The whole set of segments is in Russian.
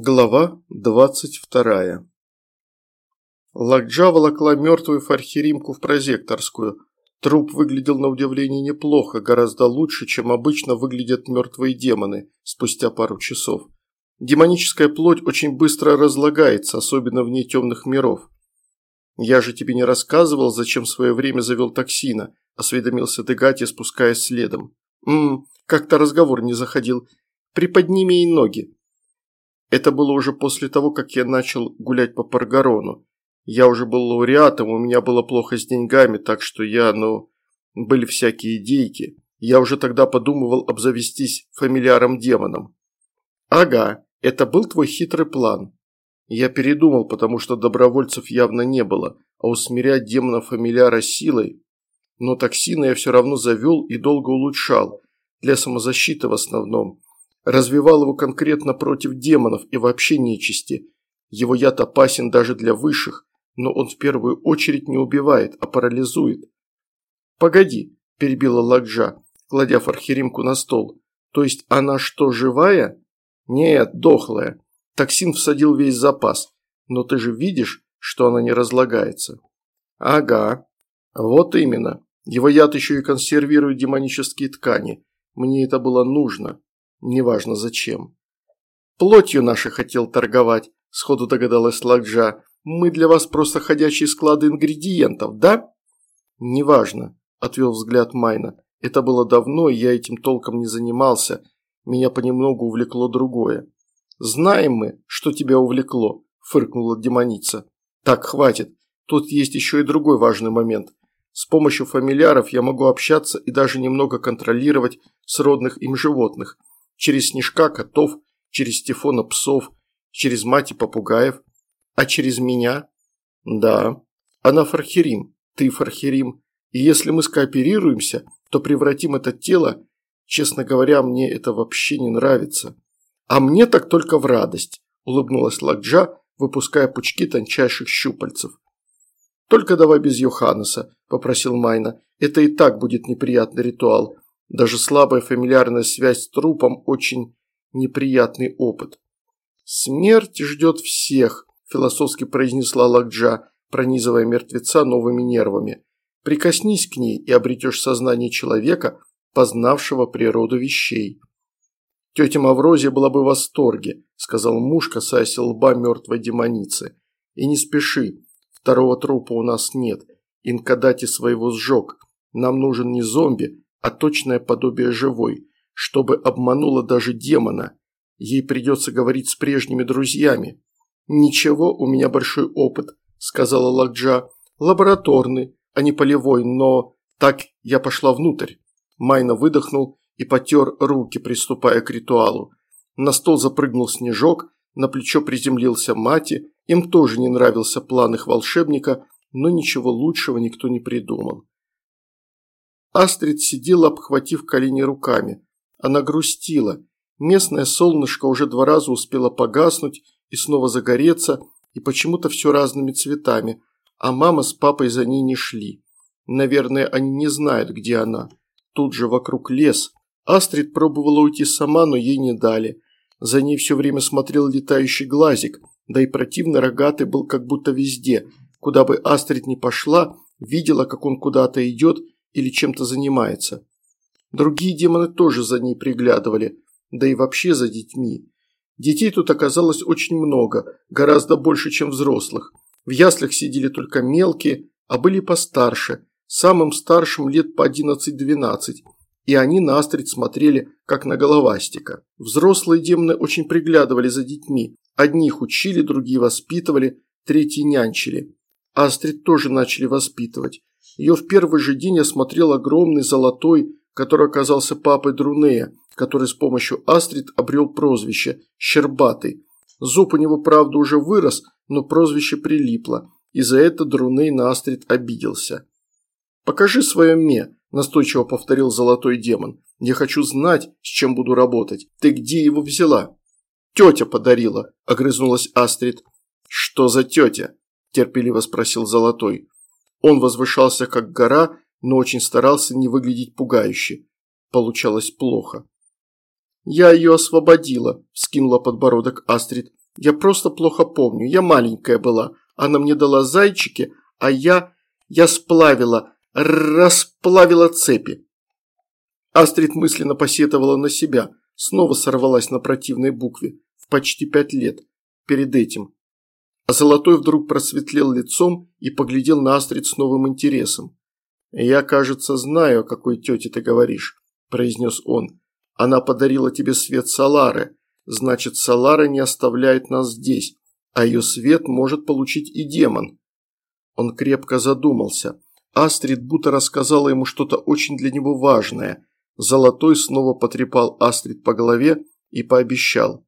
Глава 22. Лакджа волокла мертвую фархеримку в прозекторскую. Труп выглядел на удивление неплохо, гораздо лучше, чем обычно выглядят мертвые демоны спустя пару часов. Демоническая плоть очень быстро разлагается, особенно вне темных миров. «Я же тебе не рассказывал, зачем в свое время завел токсина», – осведомился Дегати, спускаясь следом. «Ммм, как-то разговор не заходил. Приподними ей ноги», это было уже после того, как я начал гулять по Паргарону. Я уже был лауреатом, у меня было плохо с деньгами, так что я, ну, были всякие идейки. Я уже тогда подумывал обзавестись фамильяром-демоном. Ага, это был твой хитрый план. Я передумал, потому что добровольцев явно не было, а усмирять демона-фамильяра силой... Но токсины я все равно завел и долго улучшал, для самозащиты в основном развивал его конкретно против демонов и вообще нечисти. Его яд опасен даже для высших, но он в первую очередь не убивает, а парализует. «Погоди», – перебила Ладжа, кладя фархеримку на стол. «То есть она что, живая?» «Нет, дохлая. Токсин всадил весь запас. Но ты же видишь, что она не разлагается». «Ага. Вот именно. Его яд еще и консервирует демонические ткани. Мне это было нужно. Неважно зачем. Плотью нашей хотел торговать, сходу догадалась Лакджа. Мы для вас просто ходячие склады ингредиентов, да? Неважно, отвел взгляд Майна. Это было давно, и я этим толком не занимался. Меня понемногу увлекло другое. «Знаем мы, что тебя увлекло», – фыркнула демоница. «Так, хватит. Тут есть еще и другой важный момент. С помощью фамильяров я могу общаться и даже немного контролировать сродных им животных через Снежка котов, через Стефона псов, через мать и попугаев. А через меня? Да. Она Фархерим, ты Фархерим. И если мы скооперируемся, то превратим это тело, честно говоря, мне это вообще не нравится. А мне так только в радость, улыбнулась Лакджа, выпуская пучки тончайших щупальцев. «Только давай без Йоханнеса», – попросил Майна. «Это и так будет неприятный ритуал. Даже слабая фамильярная связь с трупом – очень неприятный опыт. «Смерть ждет всех», – философски произнесла Лакджа, пронизывая мертвеца новыми нервами. «Прикоснись к ней и обретешь сознание человека, познавшего природу вещей». «Тетя Маврозия была бы в восторге», – сказал муж, касаясь лба мертвой демоницы. «И не спеши, второго трупа у нас нет, инкадати своего сжег. Нам нужен не зомби, а точное подобие живой, чтобы обманула даже демона. Ей придется говорить с прежними друзьями. «Ничего, у меня большой опыт», – сказала Лакджа. «Лабораторный, а не полевой, но...» Так я пошла внутрь. Майна выдохнул и потер руки, приступая к ритуалу. На стол запрыгнул снежок, на плечо приземлился Мати. Им тоже не нравился план их волшебника, но ничего лучшего никто не придумал. Астрид сидела, обхватив колени руками. Она грустила. Местное солнышко уже два раза успело погаснуть и снова загореться, и почему-то все разными цветами, а мама с папой за ней не шли. Наверное, они не знают, где она. Тут же вокруг лес. Астрид пробовала уйти сама, но ей не дали. За ней все время смотрел летающий глазик, да и противно рогатый был как будто везде. Куда бы Астрид ни пошла, видела, как он куда-то идет или чем-то занимается. Другие демоны тоже за ней приглядывали, да и вообще за детьми. Детей тут оказалось очень много, гораздо больше, чем взрослых. В яслях сидели только мелкие, а были постарше, самым старшим лет по 11-12, и они на Астрид смотрели, как на головастика. Взрослые демоны очень приглядывали за детьми, одних учили, другие воспитывали, третьи нянчили. Астрид тоже начали воспитывать. Ее в первый же день осмотрел огромный золотой, который оказался папой Друнея, который с помощью Астрид обрел прозвище «Щербатый». Зуб у него, правда, уже вырос, но прозвище прилипло, и за это Друней на Астрид обиделся. «Покажи свое ме», – настойчиво повторил золотой демон. «Я хочу знать, с чем буду работать. Ты где его взяла?» «Тетя подарила», – огрызнулась Астрид. «Что за тетя?» – терпеливо спросил золотой. Он возвышался как гора, но очень старался не выглядеть пугающе. Получалось плохо. «Я ее освободила», – скинула подбородок Астрид. Я просто плохо помню. Я маленькая была. Она мне дала зайчики, а я... Я сплавила, расплавила цепи. Астрид мысленно посетовала на себя. Снова сорвалась на противной букве. В почти пять лет. Перед этим. А Золотой вдруг просветлел лицом и поглядел на Астрид с новым интересом. «Я, кажется, знаю, о какой тете ты говоришь», – произнес он. «Она подарила тебе свет Салары. Значит, Салара не оставляет нас здесь, а ее свет может получить и демон». Он крепко задумался. Астрид будто рассказала ему что-то очень для него важное. Золотой снова потрепал Астрид по голове и пообещал.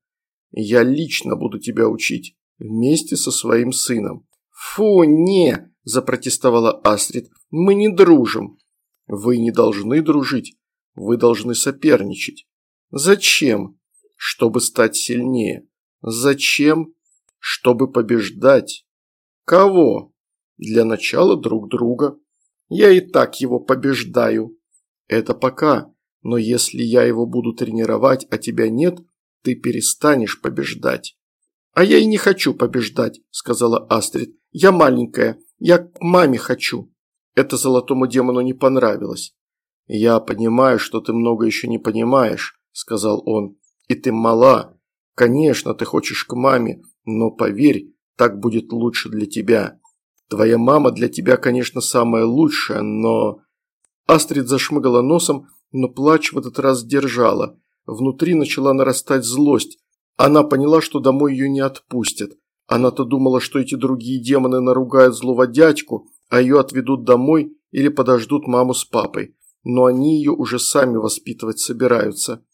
«Я лично буду тебя учить вместе со своим сыном. «Фу, не!» – запротестовала Астрид. «Мы не дружим». «Вы не должны дружить. Вы должны соперничать». «Зачем?» «Чтобы стать сильнее». «Зачем?» «Чтобы побеждать». «Кого?» «Для начала друг друга». «Я и так его побеждаю». «Это пока. Но если я его буду тренировать, а тебя нет, ты перестанешь побеждать». «А я и не хочу побеждать», – сказала Астрид. «Я маленькая, я к маме хочу». Это золотому демону не понравилось. «Я понимаю, что ты много еще не понимаешь», – сказал он. «И ты мала. Конечно, ты хочешь к маме, но поверь, так будет лучше для тебя. Твоя мама для тебя, конечно, самая лучшая, но...» Астрид зашмыгала носом, но плач в этот раз держала. Внутри начала нарастать злость, она поняла, что домой ее не отпустят. Она-то думала, что эти другие демоны наругают злого дядьку, а ее отведут домой или подождут маму с папой. Но они ее уже сами воспитывать собираются.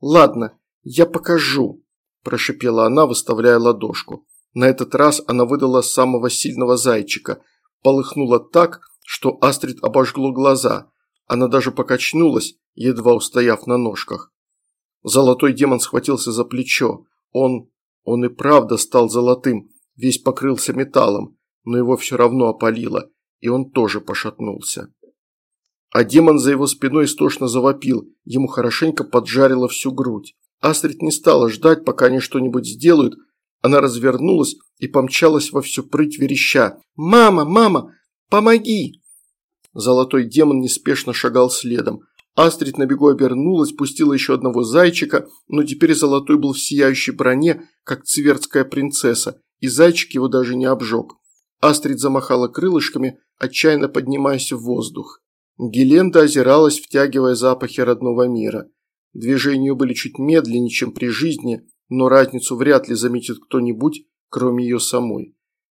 «Ладно, я покажу», – прошипела она, выставляя ладошку. На этот раз она выдала самого сильного зайчика. Полыхнула так, что Астрид обожгло глаза. Она даже покачнулась, едва устояв на ножках. Золотой демон схватился за плечо. Он... он и правда стал золотым, весь покрылся металлом, но его все равно опалило, и он тоже пошатнулся. А демон за его спиной истошно завопил, ему хорошенько поджарило всю грудь. Астрид не стала ждать, пока они что-нибудь сделают, она развернулась и помчалась во всю прыть вереща. «Мама, мама, помоги!» Золотой демон неспешно шагал следом. Астрид на бегу обернулась, пустила еще одного зайчика, но теперь Золотой был в сияющей броне, как цвертская принцесса, и зайчик его даже не обжег. Астрид замахала крылышками, отчаянно поднимаясь в воздух. Геленда озиралась, втягивая запахи родного мира. Движения были чуть медленнее, чем при жизни, но разницу вряд ли заметит кто-нибудь, кроме ее самой.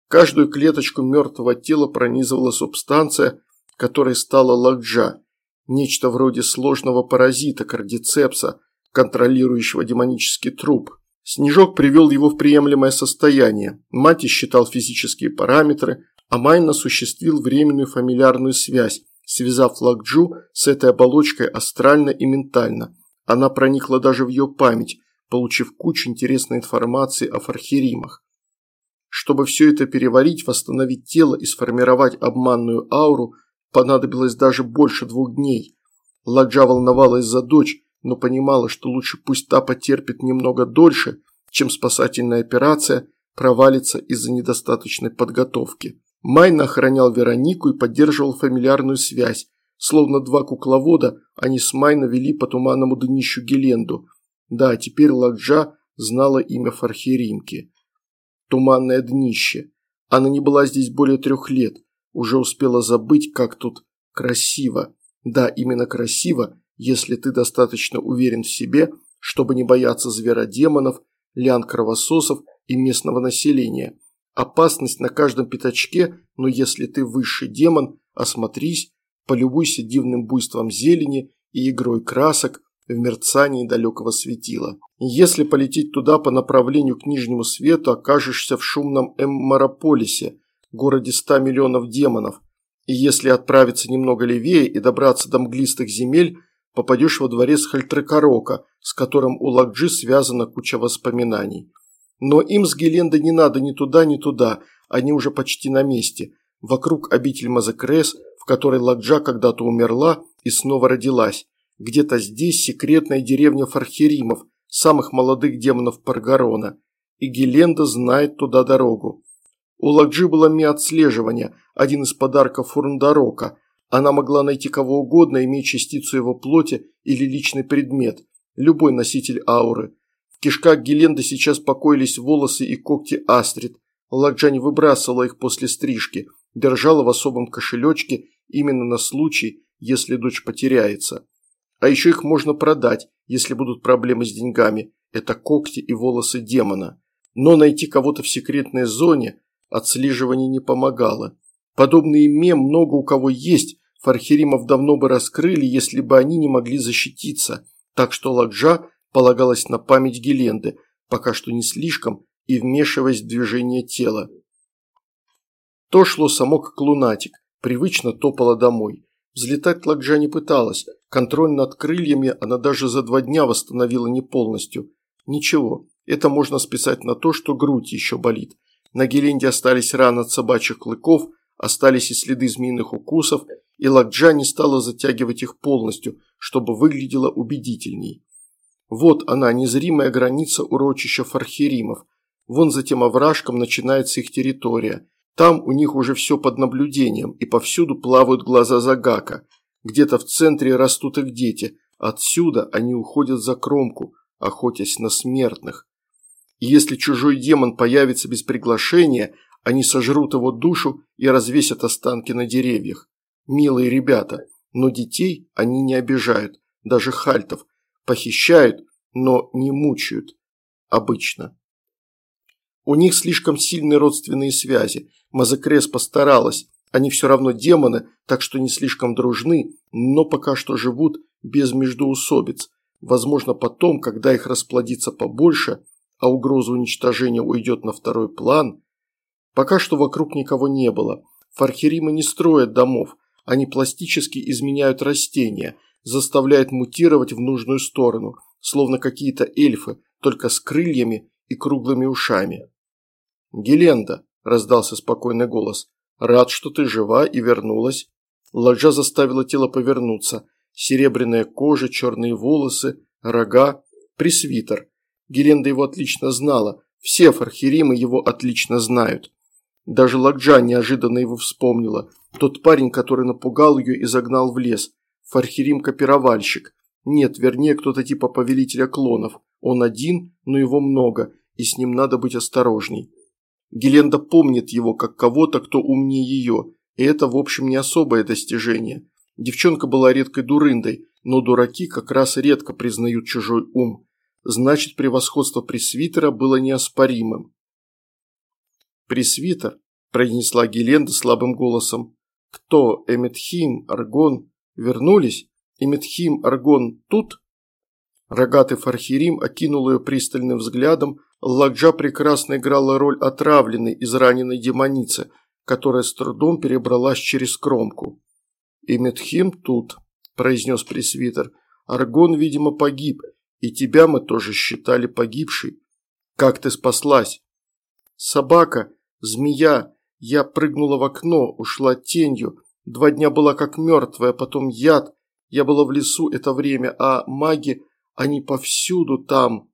Каждую клеточку мертвого тела пронизывала субстанция, которой стала ладжа – Нечто вроде сложного паразита, кардицепса, контролирующего демонический труп. Снежок привел его в приемлемое состояние. Мати считал физические параметры, а Майн осуществил временную фамильярную связь, связав Лакджу с этой оболочкой астрально и ментально. Она проникла даже в ее память, получив кучу интересной информации о фархеримах. Чтобы все это переварить, восстановить тело и сформировать обманную ауру – понадобилось даже больше двух дней. Ладжа волновалась за дочь, но понимала, что лучше пусть та потерпит немного дольше, чем спасательная операция провалится из-за недостаточной подготовки. Майна охранял Веронику и поддерживал фамильярную связь. Словно два кукловода, они с Майна вели по туманному днищу Геленду. Да, теперь Ладжа знала имя Фархиримки. Туманное днище. Она не была здесь более трех лет уже успела забыть, как тут красиво. Да, именно красиво, если ты достаточно уверен в себе, чтобы не бояться зверодемонов, лян-кровососов и местного населения. Опасность на каждом пятачке, но если ты высший демон, осмотрись, полюбуйся дивным буйством зелени и игрой красок в мерцании далекого светила. Если полететь туда по направлению к Нижнему Свету, окажешься в шумном Эммарополисе – городе 100 миллионов демонов, и если отправиться немного левее и добраться до мглистых земель, попадешь во дворец Хальтрекорока, с которым у Лакджи связана куча воспоминаний. Но им с Геленда не надо ни туда, ни туда, они уже почти на месте. Вокруг обитель Мазакрес, в которой Ладжа когда-то умерла и снова родилась. Где-то здесь секретная деревня Фархеримов, самых молодых демонов Паргарона. и Геленда знает туда дорогу. У Лакджи было ми-отслеживание, один из подарков Фурндарока. Она могла найти кого угодно, имея частицу его плоти или личный предмет, любой носитель ауры. В кишках Геленды сейчас покоились волосы и когти Астрид. Лакджа выбрасывала их после стрижки, держала в особом кошелечке именно на случай, если дочь потеряется. А еще их можно продать, если будут проблемы с деньгами. Это когти и волосы демона. Но найти кого-то в секретной зоне отслеживание не помогало. Подобные мем много у кого есть, Фархиримов давно бы раскрыли, если бы они не могли защититься. Так что Ладжа полагалась на память Геленды, пока что не слишком, и вмешиваясь в движение тела. То шло само как лунатик, привычно топала домой. Взлетать Ладжа не пыталась, контроль над крыльями она даже за два дня восстановила не полностью. Ничего, это можно списать на то, что грудь еще болит. На Геленде остались раны от собачьих клыков, остались и следы змеиных укусов, и Лакджа не стала затягивать их полностью, чтобы выглядело убедительней. Вот она, незримая граница урочища фархеримов. Вон за тем овражком начинается их территория. Там у них уже все под наблюдением, и повсюду плавают глаза Загака. Где-то в центре растут их дети. Отсюда они уходят за кромку, охотясь на смертных. И если чужой демон появится без приглашения, они сожрут его душу и развесят останки на деревьях. Милые ребята, но детей они не обижают, даже хальтов. Похищают, но не мучают. Обычно. У них слишком сильные родственные связи. Мазакрес постаралась. Они все равно демоны, так что не слишком дружны, но пока что живут без междоусобиц. Возможно, потом, когда их расплодится побольше, а угроза уничтожения уйдет на второй план. Пока что вокруг никого не было. Фархеримы не строят домов, они пластически изменяют растения, заставляют мутировать в нужную сторону, словно какие-то эльфы, только с крыльями и круглыми ушами. «Геленда», – раздался спокойный голос, – «рад, что ты жива и вернулась». Ладжа заставила тело повернуться. Серебряная кожа, черные волосы, рога, пресвитер. Геленда его отлично знала, все фархеримы его отлично знают. Даже Лакджа неожиданно его вспомнила. Тот парень, который напугал ее и загнал в лес. Фархерим-копировальщик. Нет, вернее, кто-то типа повелителя клонов. Он один, но его много, и с ним надо быть осторожней. Геленда помнит его как кого-то, кто умнее ее, и это, в общем, не особое достижение. Девчонка была редкой дурындой, но дураки как раз редко признают чужой ум значит превосходство пресвитера было неоспоримым. «Пресвитер», – произнесла Геленда слабым голосом. «Кто? Эметхим, Аргон? Вернулись? Эметхим, Аргон тут?» Рогатый Фархирим окинул ее пристальным взглядом. Ладжа прекрасно играла роль отравленной, израненной демоницы, которая с трудом перебралась через кромку. «Эметхим тут», – произнес пресвитер. «Аргон, видимо, погиб, и тебя мы тоже считали погибшей. Как ты спаслась? Собака, змея. Я прыгнула в окно, ушла тенью. Два дня была как мертвая, потом яд. Я была в лесу это время, а маги, они повсюду там.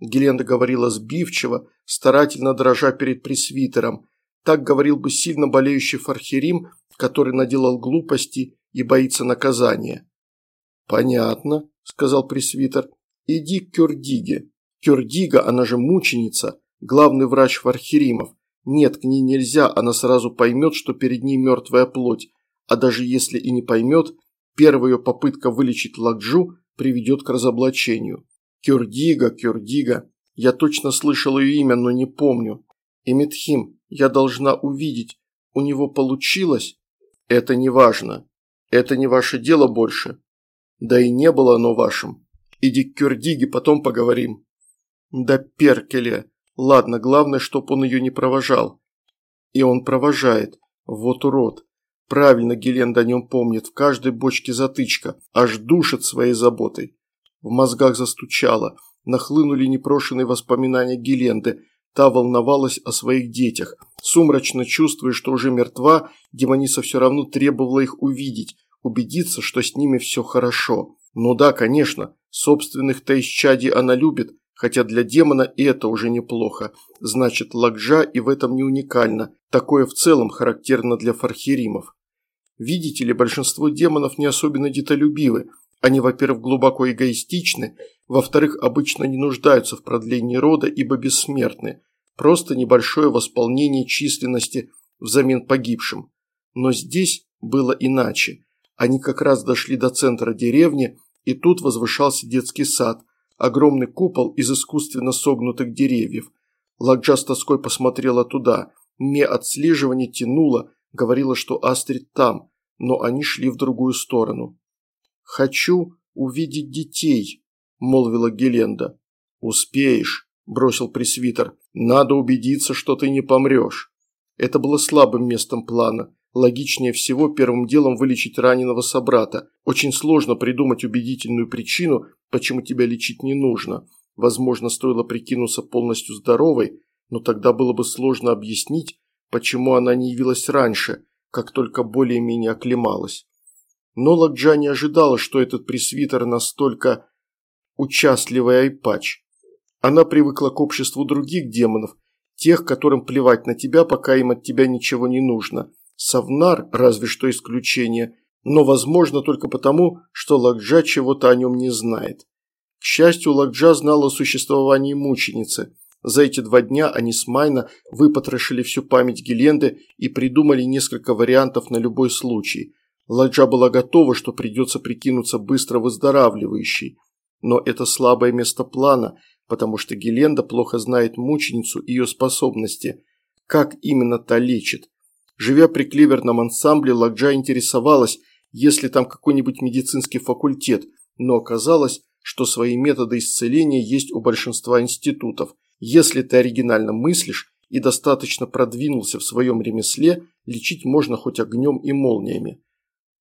Геленда говорила сбивчиво, старательно дрожа перед пресвитером. Так говорил бы сильно болеющий Фархерим, который наделал глупости и боится наказания. «Понятно», – сказал пресвитер. Иди к Кюрдиге. Кюрдига, она же мученица, главный врач Фархиримов. Нет, к ней нельзя, она сразу поймет, что перед ней мертвая плоть. А даже если и не поймет, первая ее попытка вылечить Ладжу приведет к разоблачению. Кюрдига, Кюрдига. Я точно слышал ее имя, но не помню. Эмитхим, я должна увидеть. У него получилось? Это не важно. Это не ваше дело больше. Да и не было оно вашим. Иди к Кюрдиге, потом поговорим». «Да перкеле. Ладно, главное, чтоб он ее не провожал». И он провожает. Вот урод. Правильно Геленда о нем помнит. В каждой бочке затычка. Аж душит своей заботой. В мозгах застучало. Нахлынули непрошенные воспоминания Геленды. Та волновалась о своих детях. Сумрачно чувствуя, что уже мертва, демониса все равно требовала их увидеть, убедиться, что с ними все хорошо. Ну да, конечно, собственных-то исчадий она любит, Хотя для демона и это уже неплохо. Значит, Лакджа и в этом не уникально. Такое в целом характерно для фархеримов. Видите ли, большинство демонов не особенно детолюбивы. Они, во-первых, глубоко эгоистичны, во-вторых, обычно не нуждаются в продлении рода, ибо бессмертны. Просто небольшое восполнение численности взамен погибшим. Но здесь было иначе. Они как раз дошли до центра деревни, и тут возвышался детский сад, огромный купол из искусственно согнутых деревьев. Ладжа с тоской посмотрела туда. Ме отслеживание тянуло, говорила, что Астрид там, но они шли в другую сторону. «Хочу увидеть детей», – молвила Геленда. «Успеешь», – бросил пресвитер. «Надо убедиться, что ты не помрешь». Это было слабым местом плана. Логичнее всего первым делом вылечить раненого собрата. Очень сложно придумать убедительную причину, почему тебя лечить не нужно. Возможно, стоило прикинуться полностью здоровой, но тогда было бы сложно объяснить, почему она не явилась раньше, как только более-менее оклемалась. Но Ладжа не ожидала, что этот пресвитер настолько участливый айпач. Она привыкла к обществу других демонов, тех, которым плевать на тебя, пока им от тебя ничего не нужно. Савнар разве что исключение, но возможно только потому, что Лакджа чего-то о нем не знает. К счастью, Лакджа знала о существовании мученицы. За эти два дня они с Майна выпотрошили всю память Геленды и придумали несколько вариантов на любой случай. Ладжа была готова, что придется прикинуться быстро выздоравливающей. Но это слабое место плана, потому что Геленда плохо знает мученицу и ее способности. Как именно та лечит? Живя при кливерном ансамбле, Лакджа интересовалась, есть ли там какой-нибудь медицинский факультет, но оказалось, что свои методы исцеления есть у большинства институтов. Если ты оригинально мыслишь и достаточно продвинулся в своем ремесле, лечить можно хоть огнем и молниями.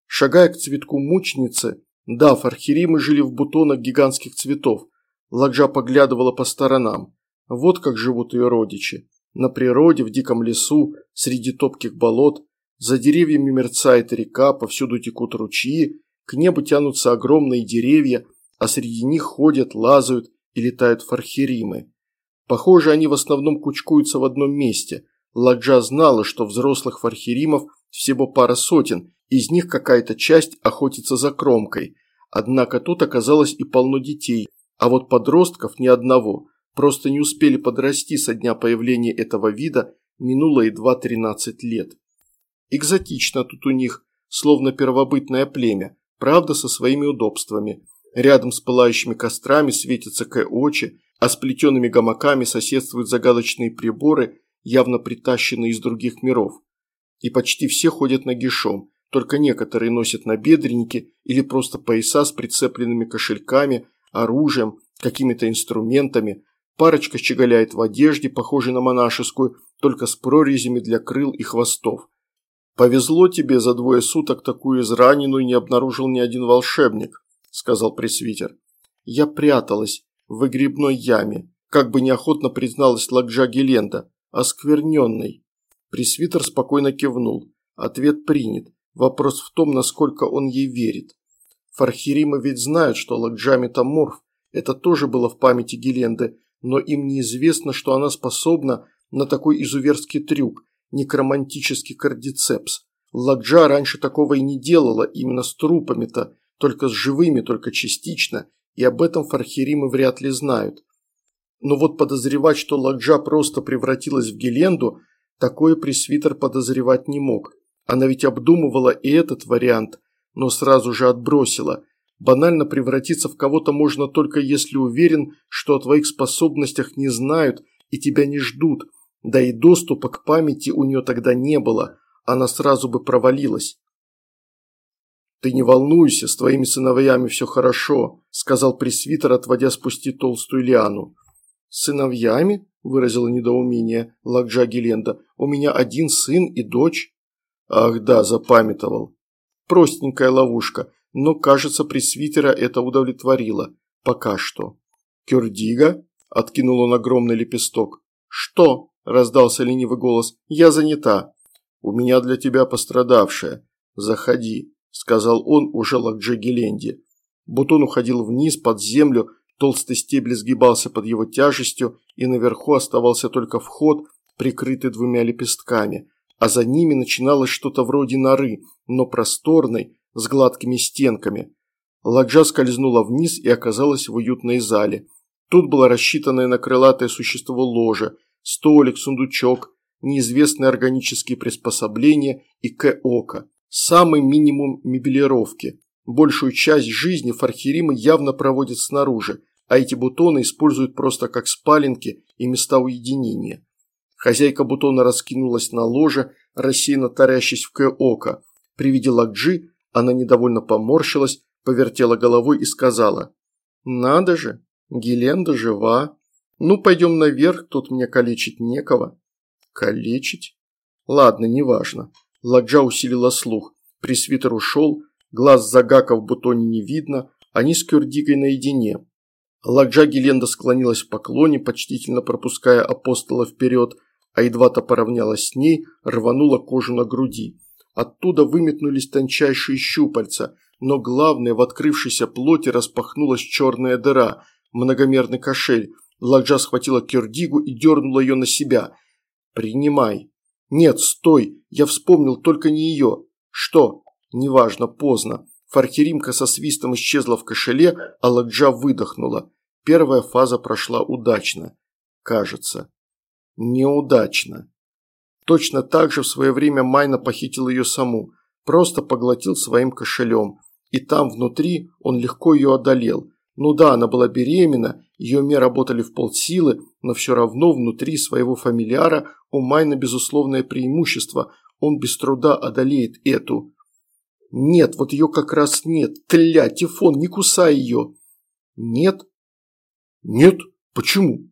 Шагая к цветку мученицы, да, фархиримы жили в бутонах гигантских цветов. Ладжа поглядывала по сторонам. Вот как живут ее родичи. На природе, в диком лесу, среди топких болот, за деревьями мерцает река, повсюду текут ручьи, к небу тянутся огромные деревья, а среди них ходят, лазают и летают фархеримы. Похоже, они в основном кучкуются в одном месте. Ладжа знала, что взрослых фархеримов всего пара сотен, из них какая-то часть охотится за кромкой. Однако тут оказалось и полно детей, а вот подростков ни одного – просто не успели подрасти со дня появления этого вида, минуло едва 13 лет. Экзотично тут у них, словно первобытное племя, правда со своими удобствами. Рядом с пылающими кострами светятся кэ-очи, а с плетеными гамаками соседствуют загадочные приборы, явно притащенные из других миров. И почти все ходят нагишом, только некоторые носят набедренники или просто пояса с прицепленными кошельками, оружием, какими-то инструментами, Парочка щеголяет в одежде, похожей на монашескую, только с прорезями для крыл и хвостов. «Повезло тебе, за двое суток такую израненную не обнаружил ни один волшебник», – сказал пресвитер. «Я пряталась в выгребной яме», – как бы неохотно призналась Лакджа Геленда, – «оскверненной». Пресвитер спокойно кивнул. Ответ принят. Вопрос в том, насколько он ей верит. Фархиримы ведь знают, что Лакджа метаморф. Это тоже было в памяти Геленды, но им неизвестно, что она способна на такой изуверский трюк – некромантический кардицепс. Ладжа раньше такого и не делала, именно с трупами-то, только с живыми, только частично, и об этом фархеримы вряд ли знают. Но вот подозревать, что Ладжа просто превратилась в Геленду, такое пресвитер подозревать не мог. Она ведь обдумывала и этот вариант, но сразу же отбросила – Банально превратиться в кого-то можно только если уверен, что о твоих способностях не знают и тебя не ждут, да и доступа к памяти у нее тогда не было, она сразу бы провалилась. «Ты не волнуйся, с твоими сыновьями все хорошо», – сказал пресвитер, отводя спусти толстую лиану. «Сыновьями?» – выразила недоумение Лакджа Геленда. «У меня один сын и дочь». «Ах да, запамятовал. Простенькая ловушка но, кажется, пресвитера это удовлетворило. Пока что. «Кюрдига?» – откинул он огромный лепесток. «Что?» – раздался ленивый голос. «Я занята». «У меня для тебя пострадавшая. Заходи», – сказал он уже Лакджи. Бутон уходил вниз, под землю, толстый стебель сгибался под его тяжестью, и наверху оставался только вход, прикрытый двумя лепестками, а за ними начиналось что-то вроде норы, но просторной, с гладкими стенками. Ладжа скользнула вниз и оказалась в уютной зале. Тут было рассчитанное на крылатое существо ложе, столик, сундучок, неизвестные органические приспособления и К-ока. Самый минимум мебелировки. Большую часть жизни фархеримы явно проводят снаружи, а эти бутоны используют просто как спаленки и места уединения. Хозяйка бутона раскинулась на ложе, рассеянно тарящись в К-ока. При виде Лакджи она недовольно поморщилась, повертела головой и сказала «Надо же, Геленда жива. Ну, пойдем наверх, тут мне калечить некого». «Калечить?» «Ладно, неважно». Ладжа усилила слух. Пресвитер ушел, глаз Загака в бутоне не видно, они с Кюрдикой наедине. Ладжа Геленда склонилась в поклоне, почтительно пропуская апостола вперед, а едва-то поравнялась с ней, рванула кожу на груди. Оттуда выметнулись тончайшие щупальца, но главное, в открывшейся плоти распахнулась черная дыра, многомерный кошель. Ладжа схватила Кюрдигу и дернула ее на себя. «Принимай». «Нет, стой, я вспомнил только не ее». «Что?» «Неважно, поздно». Фархеримка со свистом исчезла в кошеле, а Ладжа выдохнула. Первая фаза прошла удачно. Кажется. Неудачно. Точно так же в свое время Майна похитил ее саму, просто поглотил своим кошелем. И там внутри он легко ее одолел. Ну да, она была беременна, ее уме работали в полсилы, но все равно внутри своего фамильяра у Майна безусловное преимущество, он без труда одолеет эту. Нет, вот ее как раз нет. Тля, Тифон, не кусай ее. Нет? Нет? Почему?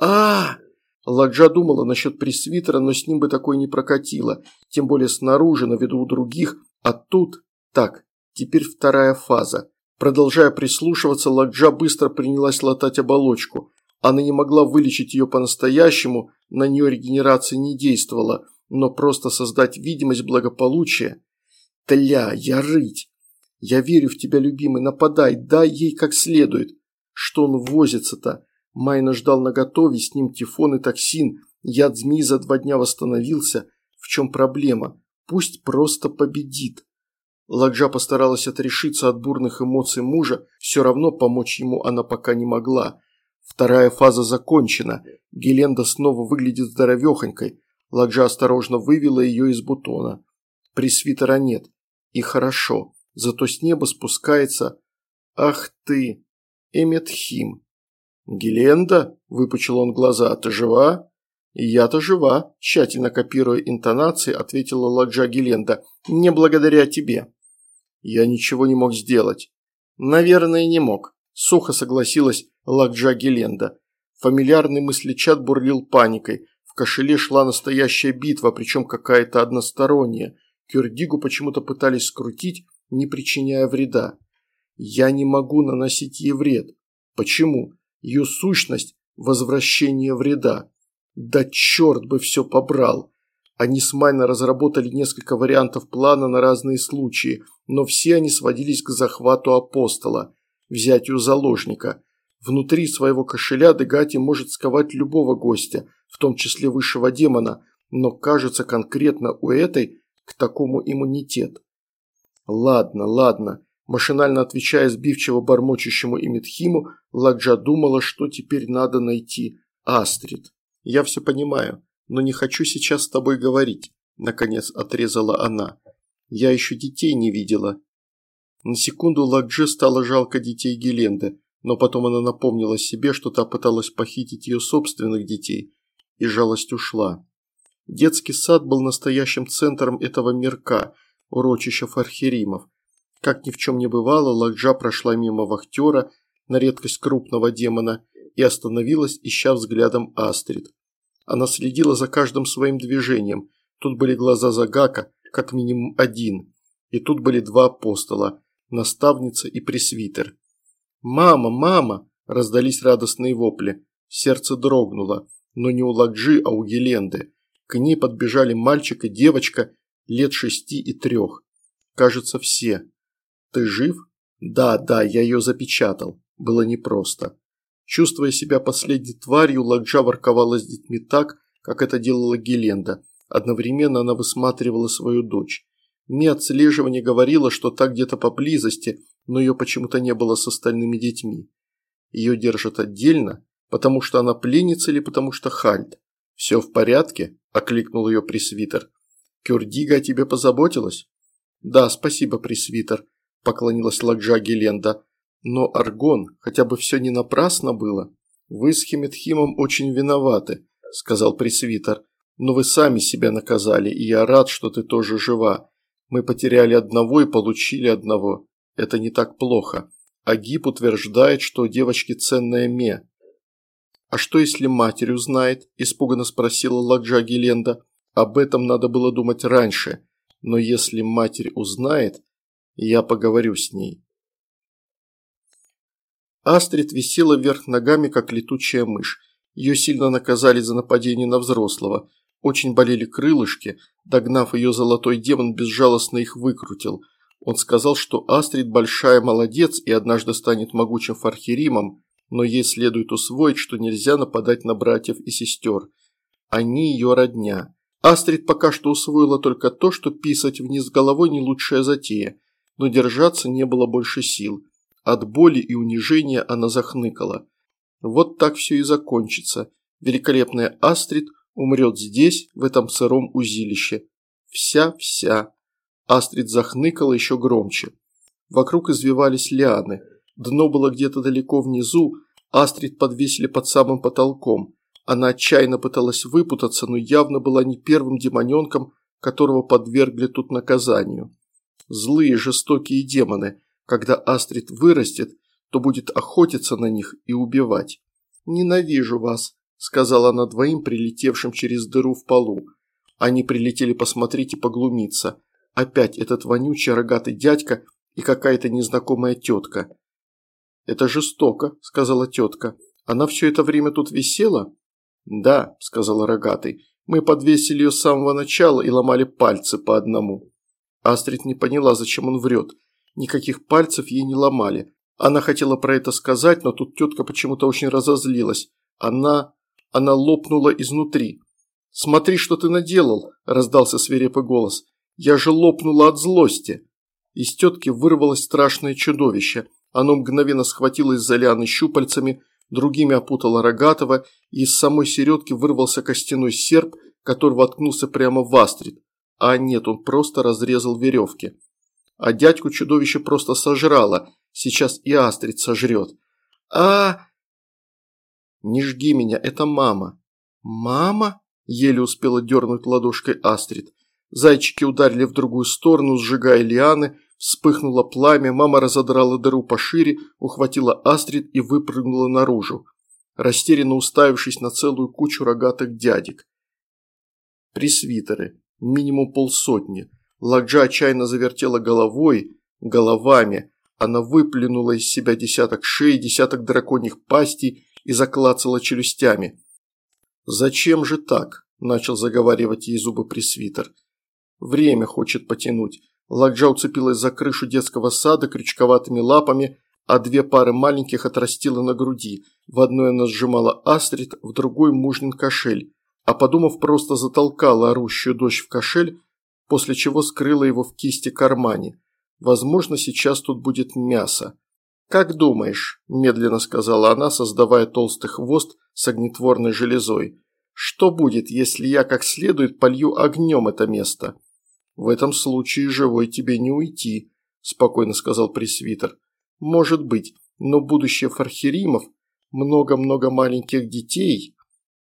а, -а, -а Ладжа думала насчет пресвитера, но с ним бы такое не прокатило, тем более снаружи, на виду у других, а тут... Так, теперь вторая фаза. Продолжая прислушиваться, Ладжа быстро принялась латать оболочку. Она не могла вылечить ее по-настоящему, на нее регенерация не действовала, но просто создать видимость благополучия. Тля, я рыть. Я верю в тебя, любимый, нападай, дай ей как следует. Что он возится-то? Майна ждал наготове, с ним тифон и токсин. Яд змеи за два дня восстановился. В чем проблема? Пусть просто победит. Ладжа постаралась отрешиться от бурных эмоций мужа, все равно помочь ему она пока не могла. Вторая фаза закончена. Геленда снова выглядит здоровехонькой. Ладжа осторожно вывела ее из бутона. Пресвитера нет. И хорошо. Зато с неба спускается... Ах ты, Эметхим. Геленда, выпучил он глаза, ты жива? «Я-то жива», – тщательно копируя интонации, ответила Ладжа Геленда. «Не благодаря тебе». Я ничего не мог сделать. Наверное, не мог. Сухо согласилась Ладжа Геленда. Фамильярный мыслечат бурлил паникой. В кошеле шла настоящая битва, причем какая-то односторонняя. Кюрдигу почему-то пытались скрутить, не причиняя вреда. Я не могу наносить ей вред. Почему? Ее сущность – возвращение вреда. Да черт бы все побрал. Они с Майно разработали несколько вариантов плана на разные случаи, но все они сводились к захвату апостола, взятию заложника. Внутри своего кошеля Дегати может сковать любого гостя, в том числе высшего демона, но кажется конкретно у этой к такому иммунитет. Ладно, ладно. Машинально отвечая сбивчиво бормочущему Имитхиму, Ладжа думала, что теперь надо найти Астрид. Я все понимаю но не хочу сейчас с тобой говорить», – наконец отрезала она. «Я еще детей не видела». На секунду Ладже стало жалко детей Геленды, но потом она напомнила себе, что та пыталась похитить ее собственных детей, и жалость ушла. Детский сад был настоящим центром этого мирка, урочища фархеримов. Как ни в чем не бывало, Ладжа прошла мимо вахтера, на редкость крупного демона, и остановилась, ища взглядом Астрид. Она следила за каждым своим движением. Тут были глаза Загака, как минимум один. И тут были два апостола – наставница и пресвитер. «Мама, мама!» – раздались радостные вопли. Сердце дрогнуло, но не у Ладжи, а у Еленды. К ней подбежали мальчик и девочка лет шести и трех. Кажется, все. «Ты жив?» «Да, да, я ее запечатал. было непросто. Чувствуя себя последней тварью, Ладжа ворковала с детьми так, как это делала Геленда. Одновременно она высматривала свою дочь. Ми отслеживание говорило, что та где-то поблизости, но ее почему-то не было с остальными детьми. Ее держат отдельно, потому что она пленница или потому что Хальд. «Все в порядке?» – окликнул ее пресвитер. «Кюрдига о тебе позаботилась?» «Да, спасибо, пресвитер», – поклонилась Ладжа Геленда. «Но, Аргон, хотя бы все не напрасно было. Вы с Химетхимом очень виноваты», – сказал пресвитер. «Но вы сами себя наказали, и я рад, что ты тоже жива. Мы потеряли одного и получили одного. Это не так плохо. Агип утверждает, что девочки ценная ме. «А что, если матерь узнает?» – испуганно спросила Ладжа Геленда. «Об этом надо было думать раньше. Но если матерь узнает, я поговорю с ней». Астрид висела вверх ногами, как летучая мышь. Ее сильно наказали за нападение на взрослого. Очень болели крылышки. Догнав ее, золотой демон безжалостно их выкрутил. Он сказал, что Астрид большая молодец и однажды станет могучим фархеримом, но ей следует усвоить, что нельзя нападать на братьев и сестер. Они ее родня. Астрид пока что усвоила только то, что писать вниз головой не лучшая затея, но держаться не было больше сил. От боли и унижения она захныкала. Вот так все и закончится. Великолепная Астрид умрет здесь, в этом сыром узилище. Вся-вся. Астрид захныкала еще громче. Вокруг извивались лианы. Дно было где-то далеко внизу, Астрид подвесили под самым потолком. Она отчаянно пыталась выпутаться, но явно была не первым демоненком, которого подвергли тут наказанию. Злые жестокие демоны. Когда Астрид вырастет, то будет охотиться на них и убивать. «Ненавижу вас», – сказала она двоим, прилетевшим через дыру в полу. Они прилетели посмотреть и поглумиться. Опять этот вонючий рогатый дядька и какая-то незнакомая тетка. «Это жестоко», – сказала тетка. «Она все это время тут висела?» «Да», – сказала рогатый. «Мы подвесили ее с самого начала и ломали пальцы по одному». Астрид не поняла, зачем он врет. Никаких пальцев ей не ломали. Она хотела про это сказать, но тут тетка почему-то очень разозлилась. Она... она лопнула изнутри. «Смотри, что ты наделал!» – раздался свирепый голос. «Я же лопнула от злости!» Из тетки вырвалось страшное чудовище – оно мгновенно схватилось за лианы щупальцами, другими опутало Рогатого, и из самой середки вырвался костяной серп, который воткнулся прямо в Астрид. А нет, он просто разрезал веревки. А дядьку чудовище просто сожрало, сейчас и Астрид сожрет. а «Не жги меня, это мама». «Мама?» – еле успела дернуть ладошкой Астрид. Зайчики ударили в другую сторону, сжигая лианы, Вспыхнуло пламя, мама разодрала дыру пошире, ухватила Астрид и выпрыгнула наружу, растерянно уставившись на целую кучу рогатых дядек. Пресвитеры, минимум полсотни. Ладжа отчаянно завертела головой, головами. Она выплюнула из себя десяток шеи, десяток драконьих пастей и заклацала челюстями. «Зачем же так?» – начал заговаривать ей зубы пресвитер. «Время хочет потянуть. Ладжа уцепилась за крышу детского сада крючковатыми лапами, а две пары маленьких отрастила на груди. В одной она сжимала Астрид, в другой – мужнин кошель. А подумав, просто затолкала орущую дочь в кошель, после чего скрыла его в кисти кармане. Возможно, сейчас тут будет мясо. «Как думаешь?» – медленно сказала она, создавая толстый хвост с огнетворной железой. «Что будет, если я как следует полью огнем это место?» «В этом случае живой тебе не уйти», – спокойно сказал пресвитер. «Может быть, но будущее Фархеримов много-много маленьких детей?»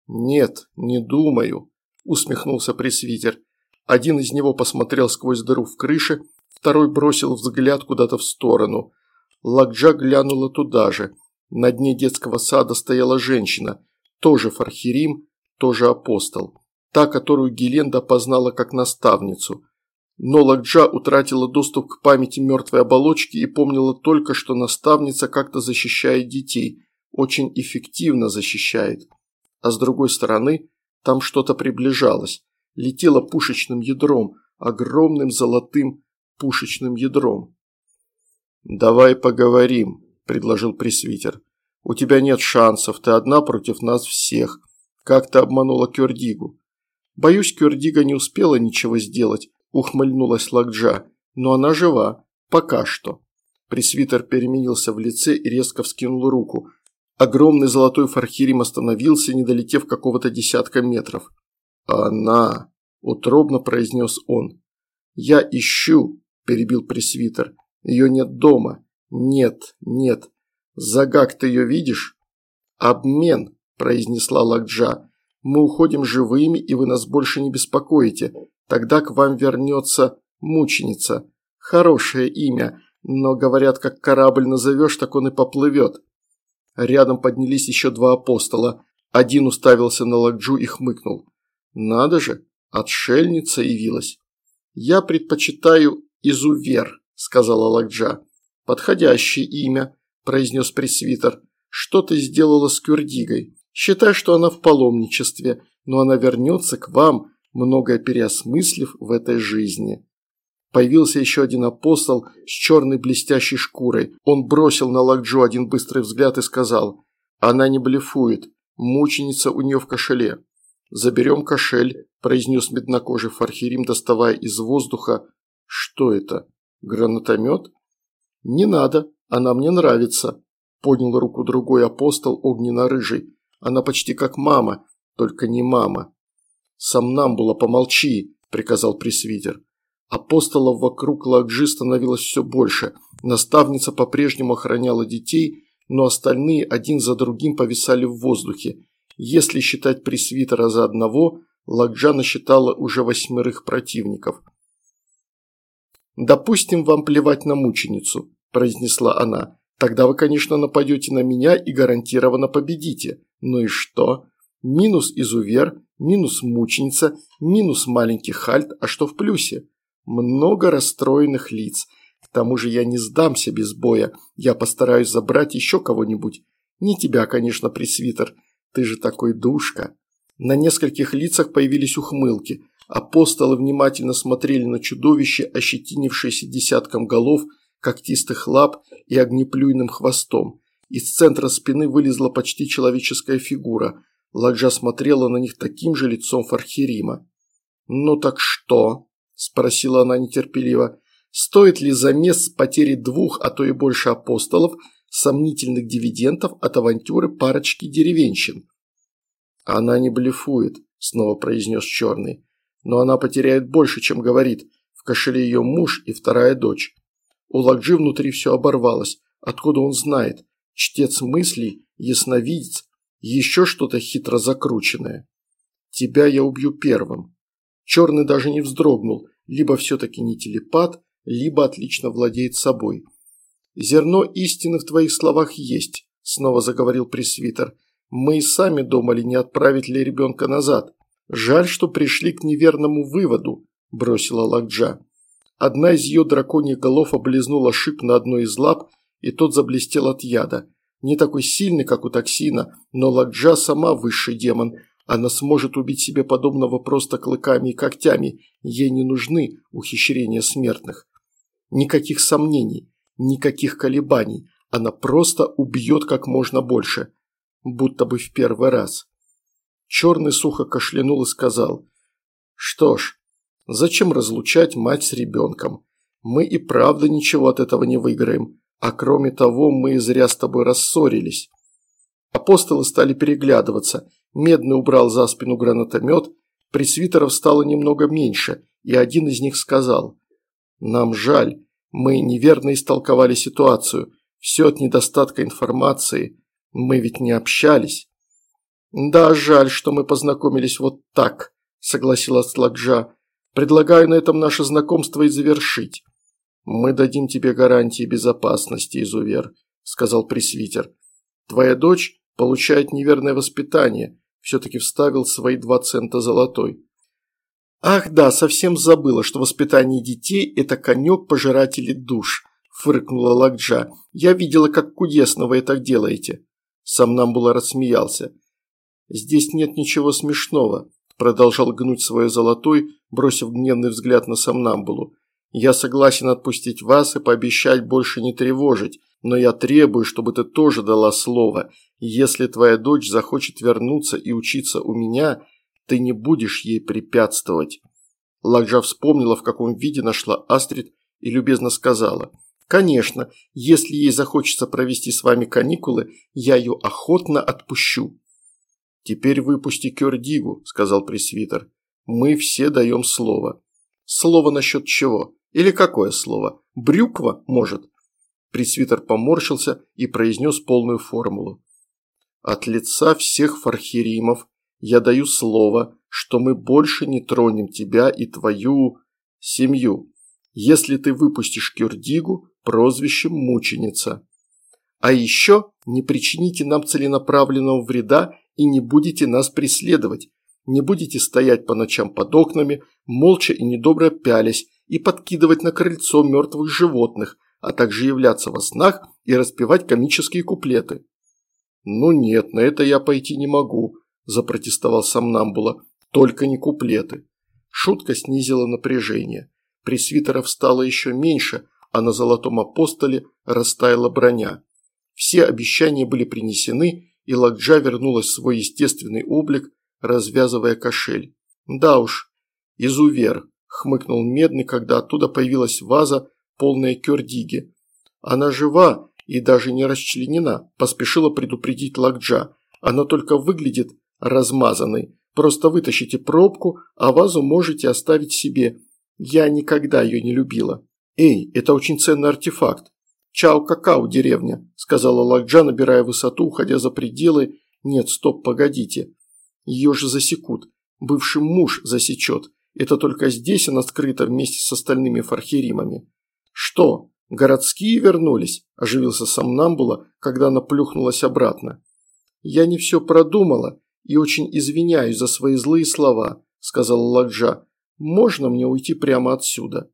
«Нет, не думаю», – усмехнулся пресвитер. Один из него посмотрел сквозь дыру в крыше, второй бросил взгляд куда-то в сторону. Лакджа глянула туда же. На дне детского сада стояла женщина, тоже Фархерим, тоже апостол. Та, которую Геленда познала как наставницу – но Лакджа утратила доступ к памяти мертвой оболочки и помнила только, что наставница как-то защищает детей, очень эффективно защищает. А с другой стороны, там что-то приближалось, летело пушечным ядром, огромным золотым пушечным ядром. «Давай поговорим», – предложил пресвитер. «У тебя нет шансов, ты одна против нас всех. Как ты обманула Кюрдигу?» «Боюсь, Кюрдига не успела ничего сделать», – ухмыльнулась Лакджа. «Но она жива. Пока что». Пресвитер переменился в лице и резко вскинул руку. Огромный золотой фархирим остановился, не долетев какого-то десятка метров. «Она!» – утробно произнес он. «Я ищу!» – перебил пресвитер. «Ее нет дома. Нет, нет. Загак, ты ее видишь?» «Обмен!» – произнесла Лакджа. «Мы уходим живыми, и вы нас больше не беспокоите. Тогда к вам вернется мученица. Хорошее имя, но, говорят, как корабль назовешь, так он и поплывет». Рядом поднялись еще два апостола. Один уставился на Лакджу и хмыкнул. «Надо же, отшельница явилась». «Я предпочитаю изувер», – сказала Лакджа. «Подходящее имя», – произнес пресвитер. «Что ты сделала с Кюрдигой? Считай, что она в паломничестве, но она вернется к вам, многое переосмыслив в этой жизни». Появился еще один апостол с черной блестящей шкурой. Он бросил на Лакджу один быстрый взгляд и сказал «Она не блефует, мученица у нее в кошеле». «Заберем кошель», – произнес меднокожий Фархирим, доставая из воздуха. «Что это? Гранатомет?» «Не надо, она мне нравится», – поднял руку другой апостол огненно-рыжий. «Она почти как мама, только не мама». «Сам нам было помолчи», – приказал пресвитер. Апостолов вокруг Ладжи становилось все больше. Наставница по-прежнему охраняла детей, но остальные один за другим повисали в воздухе. Если считать пресвитера за одного, Ладжа насчитала уже восьмерых противников. «Допустим, вам плевать на мученицу», – произнесла она. «Тогда вы, конечно, нападете на меня и гарантированно победите. Ну и что? Минус изувер, минус мученица, минус маленький хальт, а что в плюсе?» Много расстроенных лиц. К тому же я не сдамся без боя. Я постараюсь забрать еще кого-нибудь. Не тебя, конечно, пресвитер. Ты же такой душка. На нескольких лицах появились ухмылки. Апостолы внимательно смотрели на чудовище, ощетинившееся десятком голов, когтистых лап и огнеплюйным хвостом. Из центра спины вылезла почти человеческая фигура. Ладжа смотрела на них таким же лицом Фархирима. «Ну так что?» – спросила она нетерпеливо. «Стоит ли замес потери двух, а то и больше апостолов, сомнительных дивидендов от авантюры парочки деревенщин?» «Она не блефует», – снова произнес Черный. «Но она потеряет больше, чем говорит. В кошеле ее муж и вторая дочь». У Лакджи внутри все оборвалось. Откуда он знает? Чтец мыслей, ясновидец, еще что-то хитро закрученное. «Тебя я убью первым», Черный даже не вздрогнул, либо все-таки не телепат, либо отлично владеет собой. «Зерно истины в твоих словах есть», – снова заговорил пресвитер. «Мы и сами думали, не отправить ли ребенка назад. Жаль, что пришли к неверному выводу», – бросила Лакджа. Одна из ее драконьих голов облизнула шип на одной из лап, и тот заблестел от яда. Не такой сильный, как у токсина, но Ладжа сама высший демон, она сможет убить себе подобного просто клыками и когтями, ей не нужны ухищрения смертных. Никаких сомнений, никаких колебаний, она просто убьет как можно больше, будто бы в первый раз. Черный сухо кашлянул и сказал, «Что ж, зачем разлучать мать с ребенком? Мы и правда ничего от этого не выиграем, а кроме того мы зря с тобой рассорились». Апостолы стали переглядываться – Медный убрал за спину гранатомет, пресвитеров стало немного меньше, и один из них сказал «Нам жаль, мы неверно истолковали ситуацию, все от недостатка информации, мы ведь не общались». «Да, жаль, что мы познакомились вот так», – согласилась Ладжа. «Предлагаю на этом наше знакомство и завершить». «Мы дадим тебе гарантии безопасности, изувер», – сказал пресвитер. «Твоя дочь получает неверное воспитание, все-таки вставил свои два цента золотой. «Ах да, совсем забыла, что воспитание детей – это конек пожирателей душ», – фыркнула Лакджа. «Я видела, как кудесно вы это делаете». Сам Намбула рассмеялся. «Здесь нет ничего смешного», – продолжал гнуть свое золотой, бросив гневный взгляд на Самнамбулу. Я согласен отпустить вас и пообещать больше не тревожить, но я требую, чтобы ты тоже дала слово. Если твоя дочь захочет вернуться и учиться у меня, ты не будешь ей препятствовать». Ладжа вспомнила, в каком виде нашла Астрид и любезно сказала – Конечно, если ей захочется провести с вами каникулы, я ее охотно отпущу. Теперь выпусти Кёрдигу, сказал пресвитер. Мы все даем слово. Слово насчет чего? Или какое слово? Брюква, может? Пресвитер поморщился и произнес полную формулу. От лица всех фархиримов я даю слово, что мы больше не тронем тебя и твою семью. Если ты выпустишь Кюрдигу, прозвищем «мученица». А еще не причините нам целенаправленного вреда и не будете нас преследовать. Не будете стоять по ночам под окнами, молча и недобро пялись, и подкидывать на крыльцо мертвых животных, а также являться во снах и распевать комические куплеты. «Ну нет, на это я пойти не могу», – запротестовал Самнамбула. «Только не куплеты». Шутка снизила напряжение. Пресвитера встало еще меньше, а на золотом апостоле растаяла броня. Все обещания были принесены, и Лакджа вернулась в свой естественный облик, развязывая кошель. «Да уж, изувер», – хмыкнул Медный, когда оттуда появилась ваза, полная кёрдиги. «Она жива и даже не расчленена», – поспешила предупредить Лакджа. «Она только выглядит размазанной. Просто вытащите пробку, а вазу можете оставить себе. Я никогда ее не любила». «Эй, это очень ценный артефакт. Чао-какао, деревня», – сказала Лакджа, набирая высоту, уходя за пределы. «Нет, стоп, погодите. Ее же засекут. Бывший муж засечет. Это только здесь она скрыта вместе с остальными фархеримами». «Что, городские вернулись?» – оживился Самнамбула, когда она плюхнулась обратно. «Я не все продумала и очень извиняюсь за свои злые слова», – сказала Ладжа. «Можно мне уйти прямо отсюда?»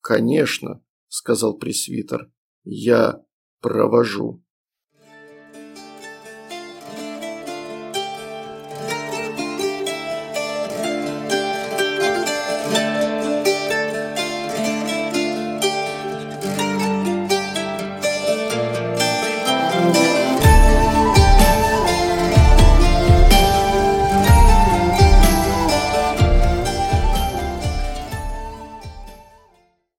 «Конечно», – сказал пресвитер, – «я провожу».